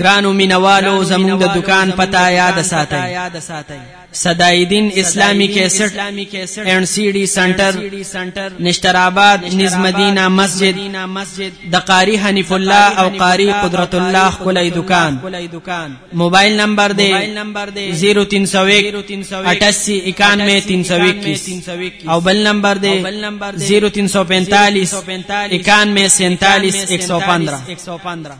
ګرانو مینوالو زموږ د دکان پتا یاد ساتئ صدایدین اسلامی کیسټ اند سی ډی سنټر نشتر آباد نز مدینه مسجد د قاری حنیف الله او قاری قدرت الله خلای دکان موبایل نمبر دی 0301 او بل نمبر دی 0345 91 47 115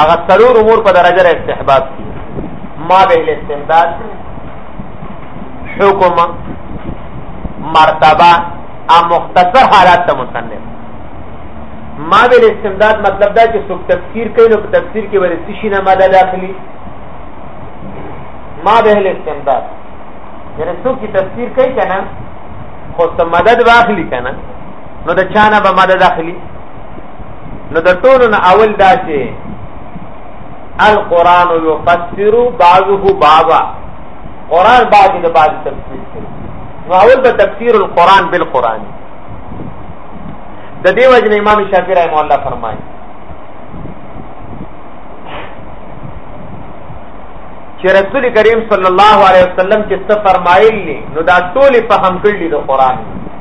هغه څلور امور په درجه استحباب دي ما به الاستمداد حکم مرتبه ا مختصر حالات ته مصنف ما به الاستمداد مطلب دا چې څوک تفسیر کوي نو په تفسیر کې ورسې شي نه ماده داخلي ما به الاستمداد یعنی څوک چې تفسیر کوي کنه خو ته مدد واخلي کنه نو د چانه به مدد اخلي نو د ټولو نه اول دا چې القرآن یفسر بعضه بعضا قرآن بعضی د بعضی تفسیر کوي نو اول به تفسیر القرآن بالقرآن د دې وجه امام شافعی رحمه الله فرمایي چې رسول کریم صلی الله علیه وسلم چې څه فرمایلی نو دا ټول فهم کړی د قرآن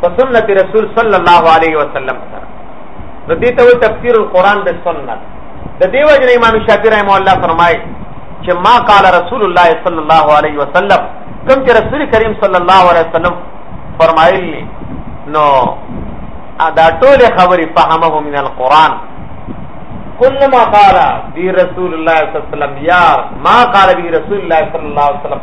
په سنت رسول صلی الله علیه وسلم سره نو دې ته تفسیر القرآن به سنت د دې وجه امام شافعی رحم الله فرمایي چې ما قال رسول الله صلی الله علیه وسلم کوم چې رسول کریم صلی الله علیه وسلم فرمایلی نو دا ټول خبرې فهمه من القرآن كل ما قال دی رسول الله صلی الله علیه وسلم یا ما قال دی رسول الله صلی الله علیه وسلم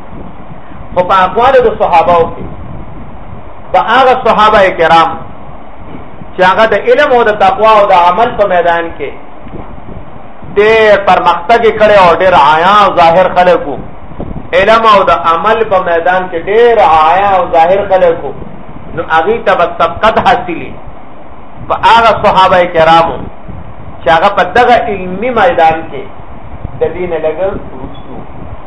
خو په اقوال د صحابه او کې د هغه صحابه کرام چې هغه د علم او د تقوا او د عمل په میدان کې ډېر پرمختګ کړي او ډېر عایا او ظاهر خلکو علم او د عمل په میدان کې ډېر عایا او ظاهر خلکو نو هغه ته سبقت حاصلې په هغه صحابه کرامو چې هغه په دغه علمي میدان کې د دین لګل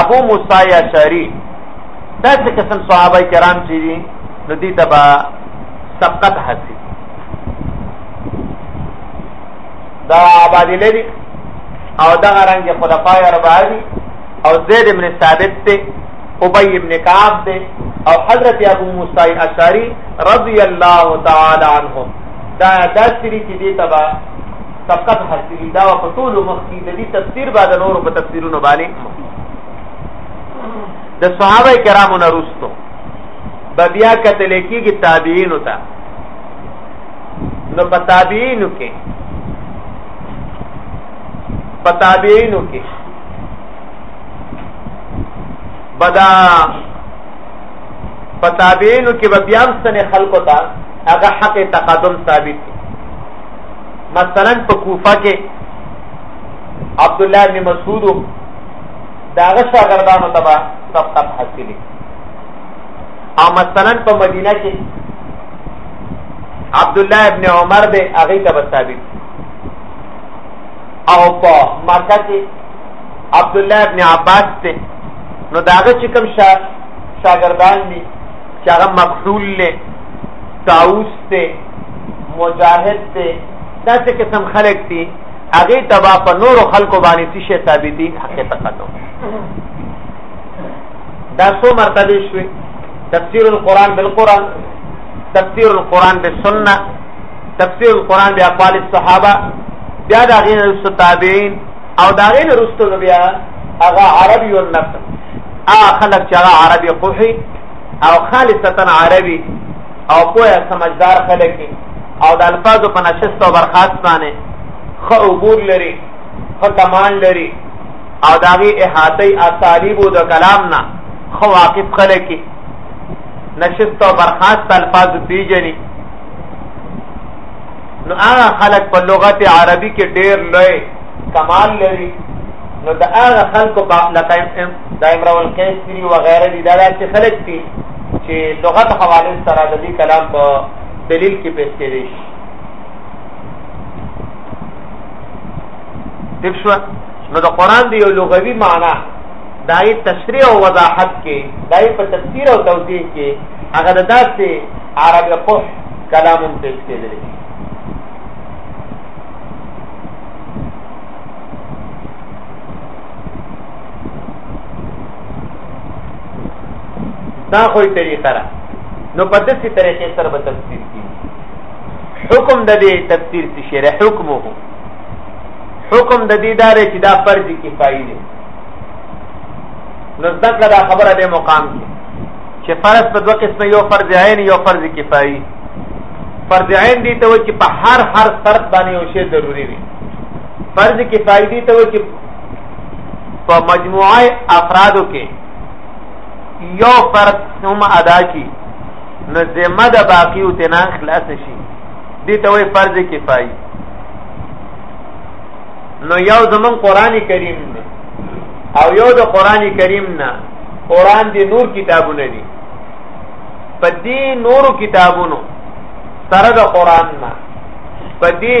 ابو موسی اشعری دا چې قسم صحابه کرام چې دي نو دي تبا سبقت حاصل دا آبادی لري او دا رنګ خلفای اربعه دي او زید ابن ثابت ته ابی ابن کعب ته او حضرت ابو موسی اشعری رضی الله تعالی عنهم دا داسری چې دي تبا سبقت حاصلی دا په ټول مخ کې د دې تفسیر بعد نور په تفسیرونو باندې د صحابه کرامو نه رسټو بیا کتل کېږي تابعین ته نو په تابعین کې په تابعین کې بدا په تابعین کې بیا هم سن خلقو ته هغه حق تقدم ثابت مثلا په کوفه کې عبد الله بن مسعود داغه شاګردانو تبا سبقت حاصلې او مثلا په مدینه کې عبد الله ابن عمر به هغه ته ثابت او په مکه کې عبد الله ابن عباس ته نو داغه چې کوم شا شاګردان دي چې هغه مقتول له تاوس ته مجاهد ته دا چې قسم خلق دي هغه تبا په نور خلکو باندې څه شي ثابت دي حقیقت نو دا څو مرتبه شوي تفسیر القرآن بالقرآن تفسیر القرآن بالسنه تفسیر القرآن باقوال الصحابه بیا دا غیر التابعین او دا غیر رستو بیا هغه عربي او نفس هغه خلک چې هغه عربي قوحي او خالصتا عربي او پوهه سمجدار خلک دي او د الفاظو په نشست او برخاست باندې خو عبور لري خو کمال لري او دا وی احاطه اسالیب د کلام نه خو واقف خلک دي نشست او برخاست الفاظ پیجني نو هغه خلک په لغت عربي کې ډېر لوی کمال لري نو دا هغه خلکو په لکه دا امرؤ القیس دی وغیره دي دا داسې خلک دي چې لغت حواله سره د دې کلام په دلیل کې پیش کېږي دښ شو نو د قران دی یو لغوي معنی دای تشریح او وضاحت کې دای په تفسیر او توضیح کې هغه د داسې عرب قص کلام هم پیش کېدلی دا خو طریقه را نو په دې طریقې سره به تفسیر کیږي حکم د دې تفسیر څه شری حکم وو حکم د دې دار چې دا فرض کفایي دی نو ځکه دا خبره د مقام کې چې فرض په دوه قسمه یو فرض عین یو فرض کفایي فرض عین دي ته چې په هر هر فرض باندې یو شی ضروری دی فرض کفایي دي ته چې په مجموعه افرادو کې یو فرد هم ادا کی نو ذمہ د باقی او تنا خلاص شي دي ته وي فرض کفایي نو یو زمون قران کریم دی او یو د قران کریم نه قران دی نور کتابونه دي په دې نورو کتابونو سره د قران نه په دې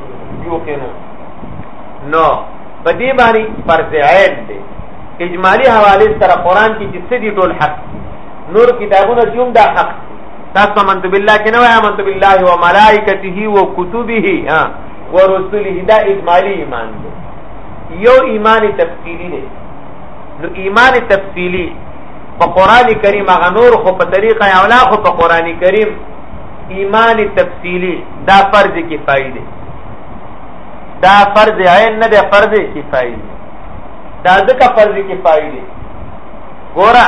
یوقنو نو په دې باندې فرض عین دی اجمالی حواله سره قران کې چې سدي ټول حق نور کتابونه چې هم دا حق تاسو منت بالله کې نه وای منت بالله و ملائکته و کتبه ها و رسله دا اجمالی ایمان دی یو ایمان تفصیلی دی نو ایمان تفصیلی په قران کریم هغه نور خو په طریقه اولا خو په قران کریم ایمان تفصیلی دا فرض کفایي دی دا فرض عین نه دی فرض کفایي دی دا ځکه فرض کفایي دی ګوره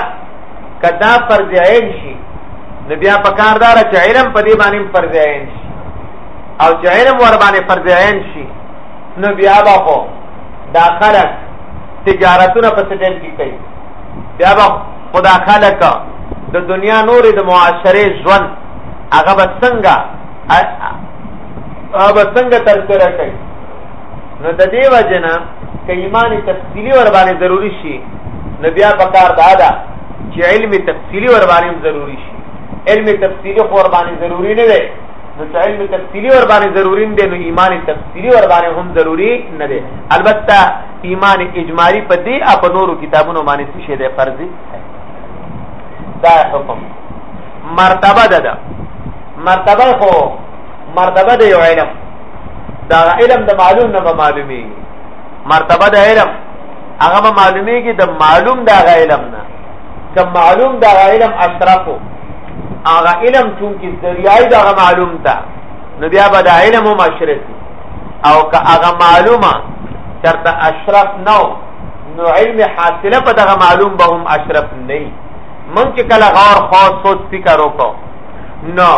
کدا فرض عین شي نو بیا په کار دار چې علم په دې باندې فرض عین شي او چې علم ور باندې فرض عین شي نو بیا به خو دا خلک تجارتونه په سټیم کې کوي بیا به خدا خلق د دنیا نورې د معاشره ژوند هغه به څنګه هغه څنګه تر سره کوي نو د دې وجنه ک ایمان تفصیلی ور باندې ضروری شي نو بیا پکار دا ده چې علم تفصیلی ور باندې ضروری شي علم تفصیلی خو ور باندې ضروری نه دی نو چې علم تفصیلی ور باندې ضروری دی نو ایمان تفصیلی ور باندې هم ضروری نه دی البته ایمان اجمالی په دې اپ نورو کتابونو باندې څه شی دی فرضي دا حکم مرتبه ده ده مرتبه خو مرتبه د یو علم دا علم د معلوم نه معلومي مرتبه د علم هغه به معلومیږي د معلوم دا غ علم نه که معلوم دا غ علم اشرفو هغه علم چون کې ذریعه دا معلوم تا نو بیا به د علم هم اشرف او که هغه معلومه چرته اشرف نو نو علم حاصله په دغه معلوم به هم اشرف نه من چې کله غور خو سوچ فکر وکړو نو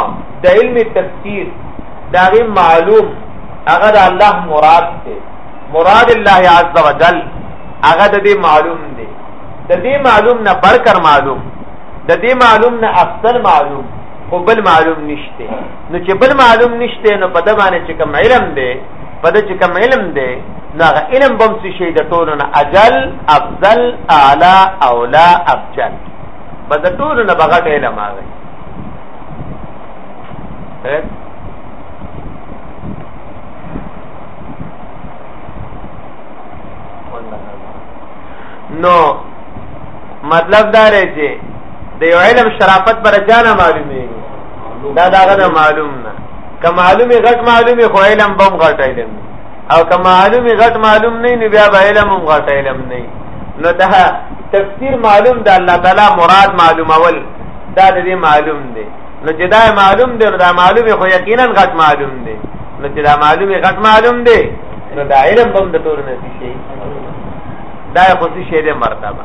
د علم تفسیر دغه معلوم هغه د الله مراد دی مراد الله عز وجل هغه د دې معلوم دی د دې معلوم نه برکر معلوم د دې معلوم نه افضل معلوم خو بل معلوم نشته نو چې بل معلوم نشته نو په د باندې چې کوم علم دی په د چې کوم علم دی نو هغه علم بم څه شي د ټولو نه اجل افضل اعلی اولا افضل په د ټولو نه بغټ علم هغه نو مطلب دا دی چې د یو علم شرافت پر چانه معلومي دا داغه نه معلوم نه که معلومي غټ معلومي خو علم بم غټ علم او که معلومي غټ معلوم نه نو بیا به علم هم غټ علم نه نو دا تفسیر معلوم د الله تعالی مراد معلومول دا دې معلوم دی نو چې دا معلوم دی نو دا معلومي خو یقینا غټ معلوم دی نو چې دا معلومي غټ معلوم دی نو دا علم بم د ټول نه شي دا خو څه شی دی مرتبه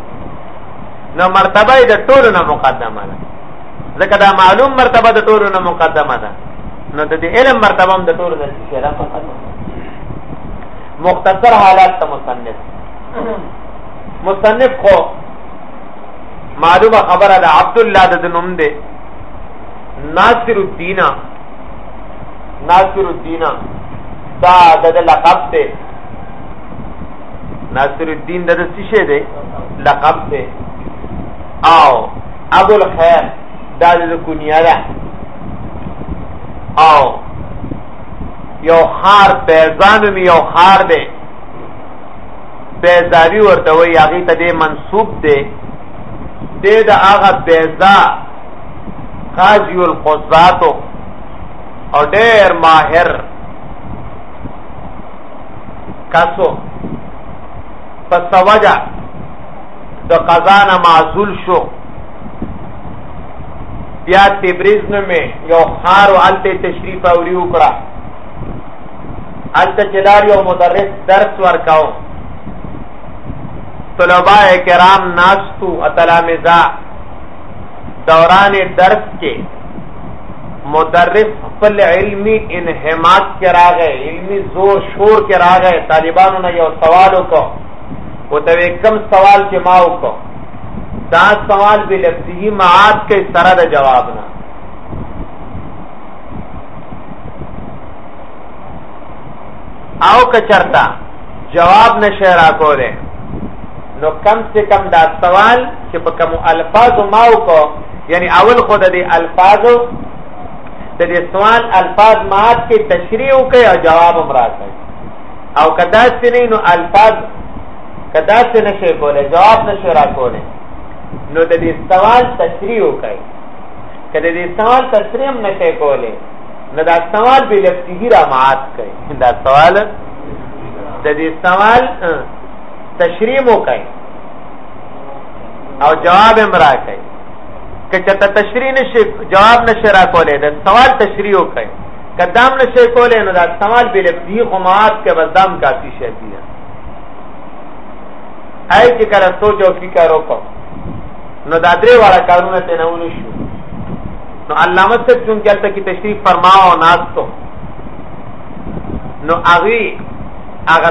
نو مرتبه د ټولو نه مقدمه ده ځکه دا معلوم مرتبه د ټولو نه مقدمه ده نو د دې علم مرتبه هم د ټولو نه شی ده مختصر حالات ته مصنف مصنف خو معلومه خبره ده عبد الله د نوم دی ناصر الدین ناصر الدین دا د لقب ته ناصر الدین د څه شی دی لقب دی او ابو الخير دا د کنیه ده او یو خار بیزان می یو خار دی بیزاوی ورته وی هغه ته دی منسوب دی د د هغه بیزا قاضی القضات او ډیر ماهر کسو پس وجه د قضا نه معزول شو بیا تبریز نه می یو خار او الته تشریف او ریو کړه الته چلار یو مدرس درس ورکاو طلباء کرام ناستو اتلامزا دوران درس کې مدرس خپل علمی انحماق کې راغی علمی زور شور کې راغی طالبانو نه یو سوال وکړ او ته کم سوال چې ما وکړ دا سوال به لفظي معاد کې سره د جواب نه او کچرتا جواب نشه را کوله نو کم سے کم دا سوال چې په کوم الفاظ ما وکړ یعنی اول خود د الفاظو د دې سوال الفاظ مات کې تشریح وکړي او جواب هم راکړي او کدا سینې نو الفاظ کدا سینې شي کوله جواب نشي راکوله نو د دې سوال تشریح وکړي کله دې سوال تشریح هم نشي کوله نو دا سوال به لفظي را مات کړي دا سوال د دې سوال تشریح وکړي او جواب امرا کوي که چته تشریح نشي جواب نشي را کولای د سوال تشریح وکړي کدام نشي کولای نو دا سوال به لفظي خو معاف کې وزدام کافي شي دي آی چې کله سوچ او فکر وکړو نو دا درې واړه کارونه ته نه ونی شو نو علامه صاحب چون کې تل کې تشریف فرماو ناستو نو هغه هغه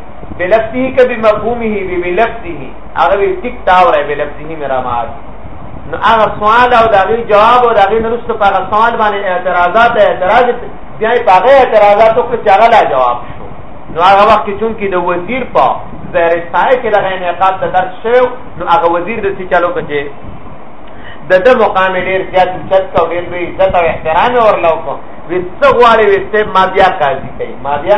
بلفظه که بمفهومه وی بلفظه هغه وی ټیک تا وره بلفظه میرا مار نو هغه سوال او دغه جواب او دغه نرست په هغه سوال باندې اعتراضات اعتراض بیا په هغه اعتراضات او چاغه لا جواب شو نو هغه وخت کې چون کې د وزیر په زهر سایه کې دغه انعقاد ته درس شو نو هغه وزیر د څه چالو کچې د د مقام ډیر زیات چت کو ډیر به عزت او احترام ورلو کو وڅ غواړي وڅ ما بیا قاضي کوي ما بیا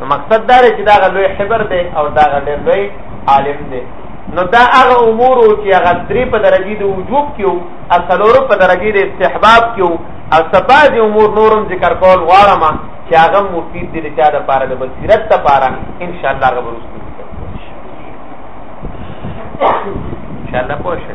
نو مقصد دا دی چې دا لوی حبر دی او دا ډېر لوی عالم دی نو دا هغه امور چې هغه درې په درجه د وجوب کیو اصلورو په درجه د استحباب کیو او سباز امور نورم ذکر کول غواړم چې هغه مفید دي لچا د پاره د بصیرت ته پاره ان شاء الله هغه ورسته ان شاء الله پوه شئ